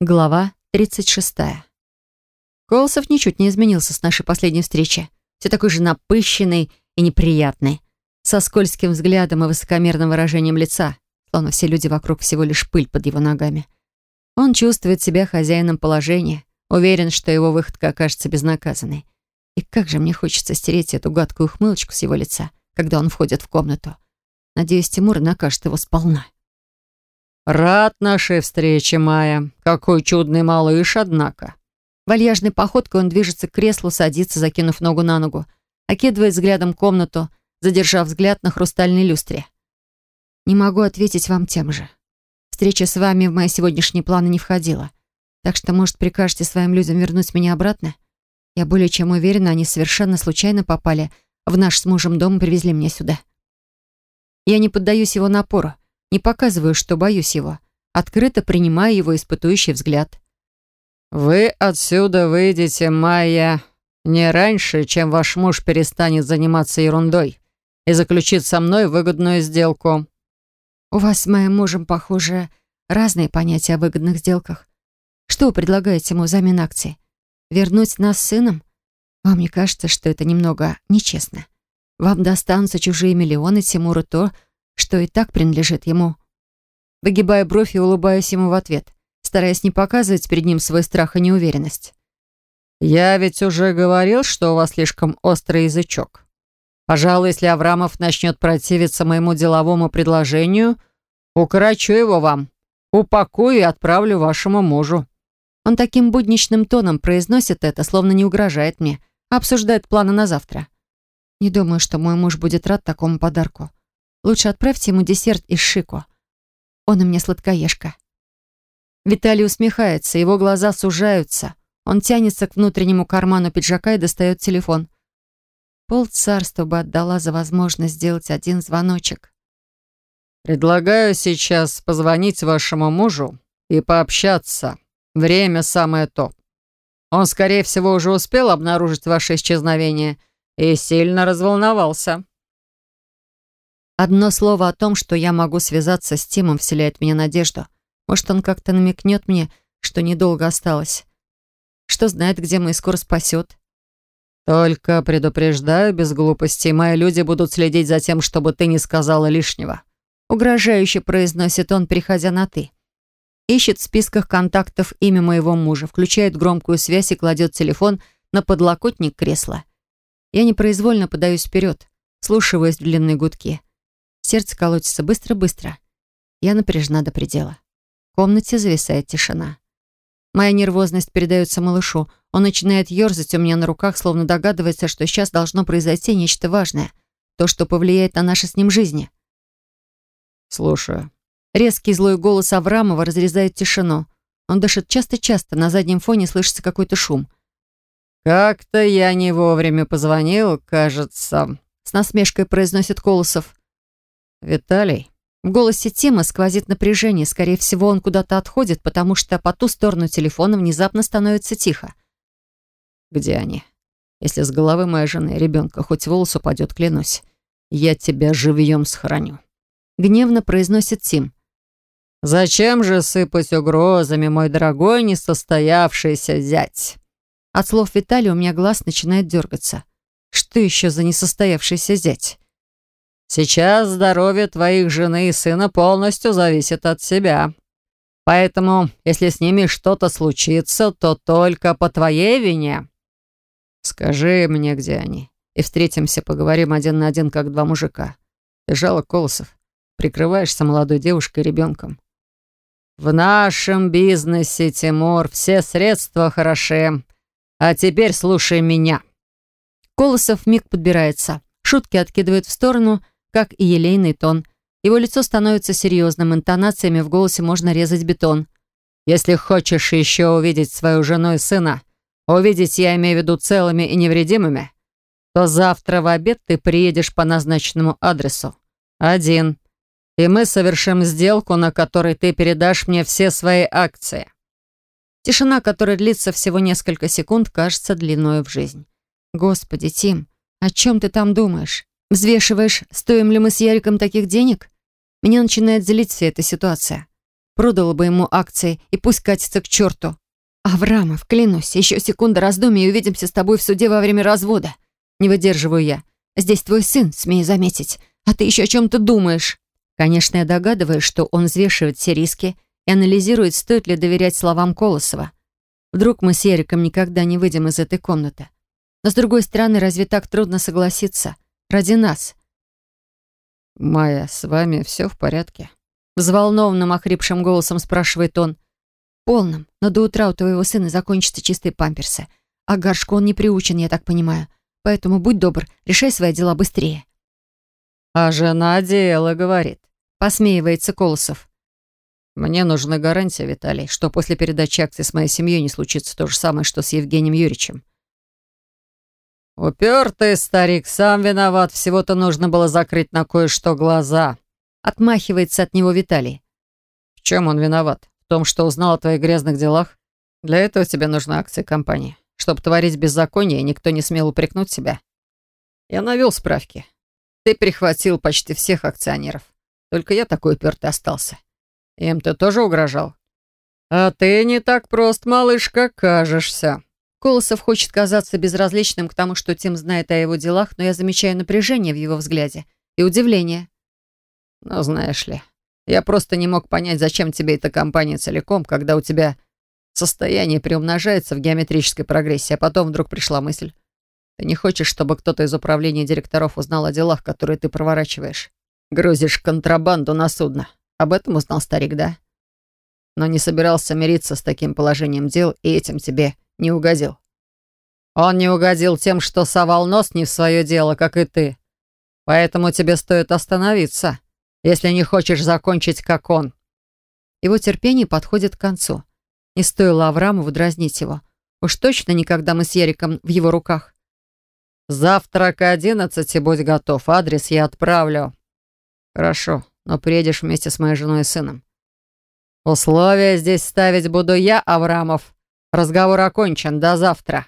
Глава 36. Колосов ничуть не изменился с нашей последней встречи. Все такой же напыщенный и неприятный, со скользким взглядом и высокомерным выражением лица, словно все люди вокруг всего лишь пыль под его ногами. Он чувствует себя хозяином положения, уверен, что его выходка окажется безнаказанной. И как же мне хочется стереть эту гадкую ухмылочку с его лица, когда он входит в комнату. Надеюсь, Тимур накажет его сполна. «Рад нашей встрече, Майя. Какой чудный малыш, однако». Вальяжной походкой он движется к креслу, садится, закинув ногу на ногу, окидывает взглядом комнату, задержав взгляд на хрустальной люстре. «Не могу ответить вам тем же. Встреча с вами в мои сегодняшние планы не входила. Так что, может, прикажете своим людям вернуть меня обратно? Я более чем уверена, они совершенно случайно попали в наш с мужем дом и привезли меня сюда. Я не поддаюсь его напору. Не показываю, что боюсь его. Открыто принимаю его испытующий взгляд. «Вы отсюда выйдете, Майя, не раньше, чем ваш муж перестанет заниматься ерундой и заключит со мной выгодную сделку». «У вас с моим мужем, похоже, разные понятия о выгодных сделках. Что вы предлагаете ему взамен акций? Вернуть нас с сыном? Вам не кажется, что это немного нечестно? Вам достанутся чужие миллионы, Тимуру то, что и так принадлежит ему. Выгибая бровь и улыбаюсь ему в ответ, стараясь не показывать перед ним свой страх и неуверенность. «Я ведь уже говорил, что у вас слишком острый язычок. Пожалуй, если Аврамов начнет противиться моему деловому предложению, укорочу его вам, упакую и отправлю вашему мужу». Он таким будничным тоном произносит это, словно не угрожает мне, а обсуждает планы на завтра. Не думаю, что мой муж будет рад такому подарку. Лучше отправьте ему десерт из шико. Он у меня сладкоежка». Виталий усмехается, его глаза сужаются. Он тянется к внутреннему карману пиджака и достает телефон. Пол царства бы отдала за возможность сделать один звоночек. «Предлагаю сейчас позвонить вашему мужу и пообщаться. Время самое то. Он, скорее всего, уже успел обнаружить ваше исчезновение и сильно разволновался». Одно слово о том, что я могу связаться с Тимом, вселяет мне надежду. Может, он как-то намекнет мне, что недолго осталось. Что знает, где мы и скоро спасет. «Только предупреждаю, без глупостей, мои люди будут следить за тем, чтобы ты не сказала лишнего». Угрожающе произносит он, приходя на «ты». Ищет в списках контактов имя моего мужа, включает громкую связь и кладет телефон на подлокотник кресла. Я непроизвольно подаюсь вперед, слушаюсь в длинные гудки. Сердце колотится быстро-быстро. Я напряжена до предела. В комнате зависает тишина. Моя нервозность передается малышу. Он начинает ерзать у меня на руках, словно догадывается, что сейчас должно произойти нечто важное. То, что повлияет на наши с ним жизни. «Слушаю». Резкий злой голос Аврамова разрезает тишину. Он дышит часто-часто, на заднем фоне слышится какой-то шум. «Как-то я не вовремя позвонил, кажется», — с насмешкой произносит Колосов. «Виталий?» В голосе Тима сквозит напряжение. Скорее всего, он куда-то отходит, потому что по ту сторону телефона внезапно становится тихо. «Где они? Если с головы моей жены и ребенка хоть волос упадет, клянусь, я тебя живьем схороню». Гневно произносит Тим. «Зачем же сыпать угрозами, мой дорогой несостоявшийся зять?» От слов Виталия у меня глаз начинает дергаться. Что еще за несостоявшийся зять? Сейчас здоровье твоих жены и сына полностью зависит от себя. Поэтому, если с ними что-то случится, то только по твоей вине. Скажи мне, где они, и встретимся, поговорим один на один, как два мужика. Ты жало Колосов, прикрываешься молодой девушкой и ребенком. В нашем бизнесе, Тимур, все средства хороши. А теперь слушай меня. Колосов миг подбирается, шутки откидывает в сторону — как и елейный тон. Его лицо становится серьезным, интонациями в голосе можно резать бетон. «Если хочешь еще увидеть свою жену и сына, увидеть, я имею в виду, целыми и невредимыми, то завтра в обед ты приедешь по назначенному адресу. Один. И мы совершим сделку, на которой ты передашь мне все свои акции». Тишина, которая длится всего несколько секунд, кажется длиной в жизнь. «Господи, Тим, о чем ты там думаешь? Взвешиваешь, стоим ли мы с Яриком таких денег? Меня начинает злить вся эта ситуация. продала бы ему акции и пусть катится к черту. Аврамов, клянусь, еще секунда раздумий и увидимся с тобой в суде во время развода. Не выдерживаю я. Здесь твой сын, смею заметить. А ты еще о чем-то думаешь. Конечно, я догадываюсь, что он взвешивает все риски и анализирует, стоит ли доверять словам Колосова. Вдруг мы с Ериком никогда не выйдем из этой комнаты. Но, с другой стороны, разве так трудно согласиться? Ради нас. «Майя, с вами все в порядке?» Взволнованным, охрипшим голосом спрашивает он. «Полным, но до утра у твоего сына закончатся чистые памперсы. А горшку он не приучен, я так понимаю. Поэтому будь добр, решай свои дела быстрее». «А жена дело, — говорит», — посмеивается Колосов. «Мне нужна гарантия, Виталий, что после передачи акций с моей семьей не случится то же самое, что с Евгением Юрьевичем. «Упертый старик, сам виноват. Всего-то нужно было закрыть на кое-что глаза». Отмахивается от него Виталий. «В чем он виноват? В том, что узнал о твоих грязных делах? Для этого тебе нужны акции компании. Чтобы творить беззаконие, никто не смел упрекнуть себя. Я навел справки. Ты прихватил почти всех акционеров. Только я такой упертый остался. Им ты тоже угрожал? А ты не так прост, малышка, кажешься». Колосов хочет казаться безразличным к тому, что Тим знает о его делах, но я замечаю напряжение в его взгляде и удивление. «Ну, знаешь ли, я просто не мог понять, зачем тебе эта компания целиком, когда у тебя состояние приумножается в геометрической прогрессии, а потом вдруг пришла мысль. Ты не хочешь, чтобы кто-то из управления директоров узнал о делах, которые ты проворачиваешь? Грузишь контрабанду на судно. Об этом узнал старик, да? Но не собирался мириться с таким положением дел и этим тебе не угодил. Он не угодил тем, что совал нос не в свое дело, как и ты. Поэтому тебе стоит остановиться, если не хочешь закончить, как он». Его терпение подходит к концу. Не стоило Аврамову дразнить его. Уж точно никогда мы с Яриком в его руках. «Завтра к одиннадцати будь готов. Адрес я отправлю». «Хорошо, но приедешь вместе с моей женой и сыном. Условия здесь ставить буду я, Аврамов. Разговор окончен. До завтра».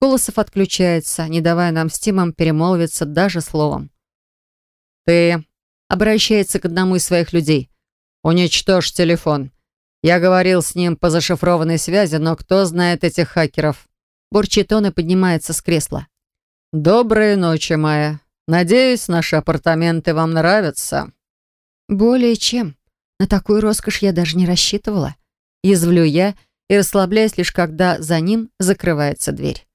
Колосов отключается, не давая нам с Тимом перемолвиться даже словом. «Ты...» — обращается к одному из своих людей. «Уничтожь телефон. Я говорил с ним по зашифрованной связи, но кто знает этих хакеров?» Бурчит он и поднимается с кресла. «Доброй ночи, Майя. Надеюсь, наши апартаменты вам нравятся». «Более чем. На такую роскошь я даже не рассчитывала. Язвлю я и расслабляюсь лишь когда за ним закрывается дверь.